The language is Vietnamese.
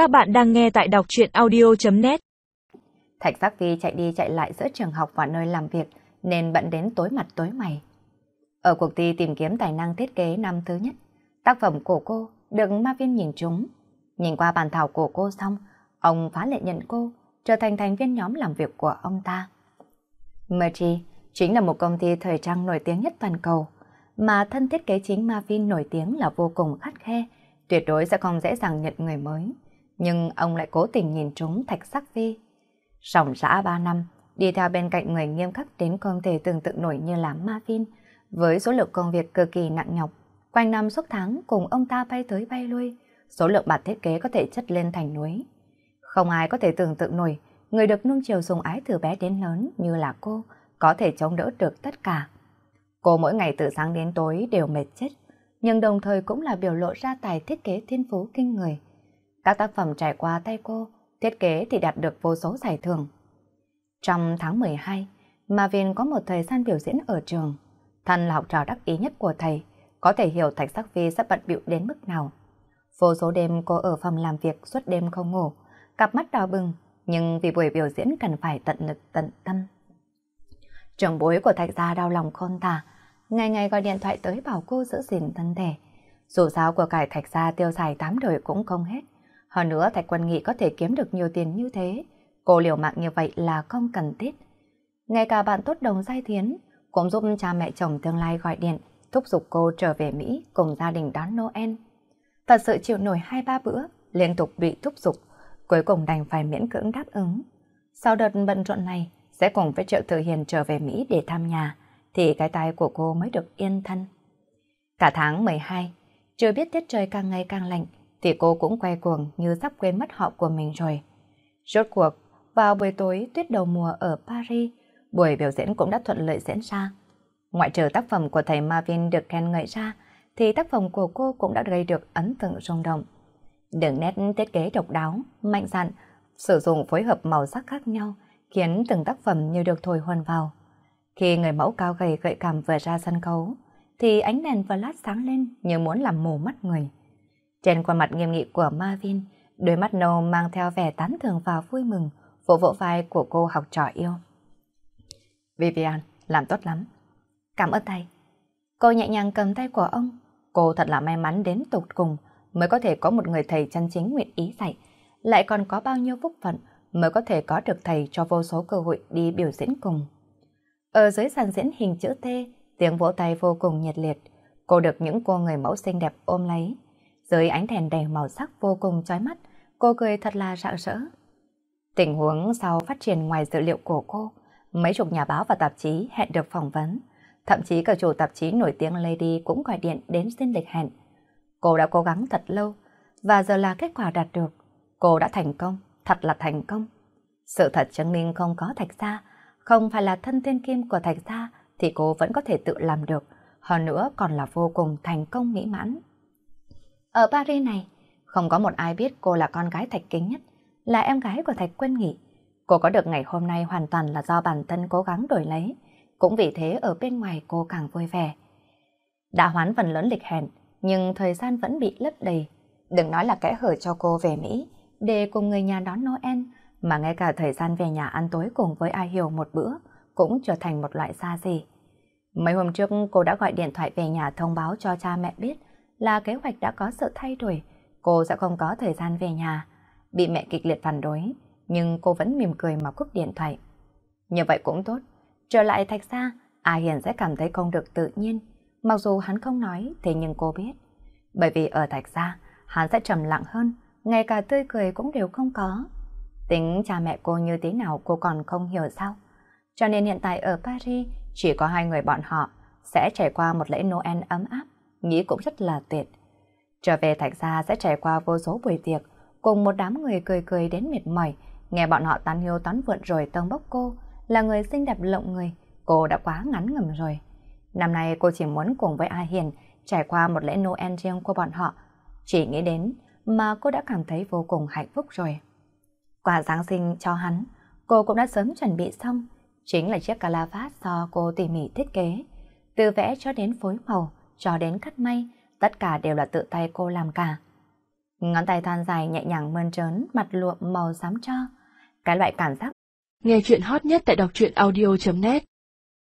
Các bạn đang nghe tại đọc truyện audio.net Thạch Giác Vi chạy đi chạy lại giữa trường học và nơi làm việc nên bận đến tối mặt tối mày. Ở cuộc thi tìm kiếm tài năng thiết kế năm thứ nhất, tác phẩm của cô được ma viên nhìn trúng. Nhìn qua bàn thảo của cô xong, ông phá lệ nhận cô trở thành thành viên nhóm làm việc của ông ta. merchi chính là một công ty thời trang nổi tiếng nhất toàn cầu, mà thân thiết kế chính Marvin nổi tiếng là vô cùng khắt khe, tuyệt đối sẽ không dễ dàng nhận người mới. Nhưng ông lại cố tình nhìn trúng thạch sắc vi. Sòng xã ba năm, đi theo bên cạnh người nghiêm khắc đến không thể tưởng tượng nổi như là ma phin, với số lượng công việc cực kỳ nặng nhọc, quanh năm suốt tháng cùng ông ta bay tới bay lui, số lượng bản thiết kế có thể chất lên thành núi. Không ai có thể tưởng tượng nổi, người được nuông chiều dùng ái từ bé đến lớn như là cô, có thể chống đỡ được tất cả. Cô mỗi ngày từ sáng đến tối đều mệt chết, nhưng đồng thời cũng là biểu lộ ra tài thiết kế thiên phú kinh người. Các tác phẩm trải qua tay cô, thiết kế thì đạt được vô số giải thưởng. Trong tháng 12, Marvin có một thời gian biểu diễn ở trường. Thân là học trò đắc ý nhất của thầy, có thể hiểu Thạch Sắc Phi sắp bận bịu đến mức nào. Vô số đêm cô ở phòng làm việc suốt đêm không ngủ, cặp mắt đỏ bừng, nhưng vì buổi biểu diễn cần phải tận lực tận tâm. Trường bối của Thạch gia đau lòng khôn tả, ngày ngày gọi điện thoại tới bảo cô giữ gìn thân thể. Dù sao của cải Thạch gia tiêu xài tám đời cũng không hết. Hơn nữa Thạch Quân Nghị có thể kiếm được nhiều tiền như thế, cô liều mạng như vậy là không cần thiết. Ngay cả bạn tốt đồng giai thiến cũng giúp cha mẹ chồng tương lai gọi điện, thúc giục cô trở về Mỹ cùng gia đình đón Noel. Thật sự chịu nổi hai ba bữa, liên tục bị thúc giục, cuối cùng đành phải miễn cưỡng đáp ứng. Sau đợt bận rộn này, sẽ cùng với Triệu thừa Hiền trở về Mỹ để thăm nhà, thì cái tay của cô mới được yên thân. Cả tháng 12, chưa biết tiết trời càng ngày càng lạnh, thì cô cũng quay cuồng như sắp quên mất họ của mình rồi. Rốt cuộc, vào buổi tối tuyết đầu mùa ở Paris, buổi biểu diễn cũng đã thuận lợi diễn ra. Ngoại trừ tác phẩm của thầy Marvin được khen ngợi ra, thì tác phẩm của cô cũng đã gây được ấn tượng rung động. Đường nét thiết kế độc đáo, mạnh dạn, sử dụng phối hợp màu sắc khác nhau, khiến từng tác phẩm như được thổi hồn vào. Khi người mẫu cao gầy gợi cảm vừa ra sân khấu, thì ánh đèn flash sáng lên như muốn làm mù mắt người. Trên khuôn mặt nghiêm nghị của Marvin, đôi mắt nâu mang theo vẻ tán thưởng và vui mừng, vỗ vỗ vai của cô học trò yêu. Vivian, làm tốt lắm. Cảm ơn thầy. Cô nhẹ nhàng cầm tay của ông. Cô thật là may mắn đến tột cùng mới có thể có một người thầy chân chính nguyện ý dạy. Lại còn có bao nhiêu phúc phận mới có thể có được thầy cho vô số cơ hội đi biểu diễn cùng. Ở dưới sàn diễn hình chữ T, tiếng vỗ tay vô cùng nhiệt liệt. Cô được những cô người mẫu xinh đẹp ôm lấy. Dưới ánh đèn đầy màu sắc vô cùng chói mắt, cô cười thật là rạng rỡ. Tình huống sau phát triển ngoài dự liệu của cô, mấy chục nhà báo và tạp chí hẹn được phỏng vấn. Thậm chí cả chủ tạp chí nổi tiếng Lady cũng gọi điện đến xin lịch hẹn. Cô đã cố gắng thật lâu, và giờ là kết quả đạt được. Cô đã thành công, thật là thành công. Sự thật chứng minh không có thạch gia, không phải là thân tiên kim của thạch gia thì cô vẫn có thể tự làm được, hơn nữa còn là vô cùng thành công mỹ mãn. Ở Paris này, không có một ai biết cô là con gái thạch kính nhất, là em gái của thạch quân nghị. Cô có được ngày hôm nay hoàn toàn là do bản thân cố gắng đổi lấy, cũng vì thế ở bên ngoài cô càng vui vẻ. Đã hoán phần lớn lịch hẹn, nhưng thời gian vẫn bị lấp đầy. Đừng nói là kẽ hở cho cô về Mỹ, để cùng người nhà đón Noel, mà ngay cả thời gian về nhà ăn tối cùng với ai hiểu một bữa cũng trở thành một loại xa xỉ. Mấy hôm trước cô đã gọi điện thoại về nhà thông báo cho cha mẹ biết là kế hoạch đã có sự thay đổi, cô sẽ không có thời gian về nhà. Bị mẹ kịch liệt phản đối, nhưng cô vẫn mỉm cười mà cúp điện thoại. Như vậy cũng tốt, trở lại thạch xa, A Hiền sẽ cảm thấy không được tự nhiên. Mặc dù hắn không nói, thế nhưng cô biết. Bởi vì ở thạch xa, hắn sẽ trầm lặng hơn, ngay cả tươi cười cũng đều không có. Tính cha mẹ cô như thế nào cô còn không hiểu sao. Cho nên hiện tại ở Paris chỉ có hai người bọn họ sẽ trải qua một lễ Noel ấm áp, nghĩ cũng rất là tuyệt. Trở về Thạch Gia sẽ trải qua vô số buổi tiệc, cùng một đám người cười cười đến mệt mỏi, nghe bọn họ tán hiếu tán vượn rồi tông bốc cô, là người xinh đẹp lộng người, cô đã quá ngắn ngầm rồi. Năm nay cô chỉ muốn cùng với A Hiền trải qua một lễ Noel riêng của bọn họ, chỉ nghĩ đến mà cô đã cảm thấy vô cùng hạnh phúc rồi. Quà Giáng sinh cho hắn, cô cũng đã sớm chuẩn bị xong, chính là chiếc calavat do cô tỉ mỉ thiết kế. Từ vẽ cho đến phối màu, cho đến cắt may, tất cả đều là tự tay cô làm cả. Ngón tay thon dài nhẹ nhàng mơn trớn mặt lụa màu xám cho. Cái loại cảm giác. Nghe chuyện hot nhất tại đọc truyện audio.net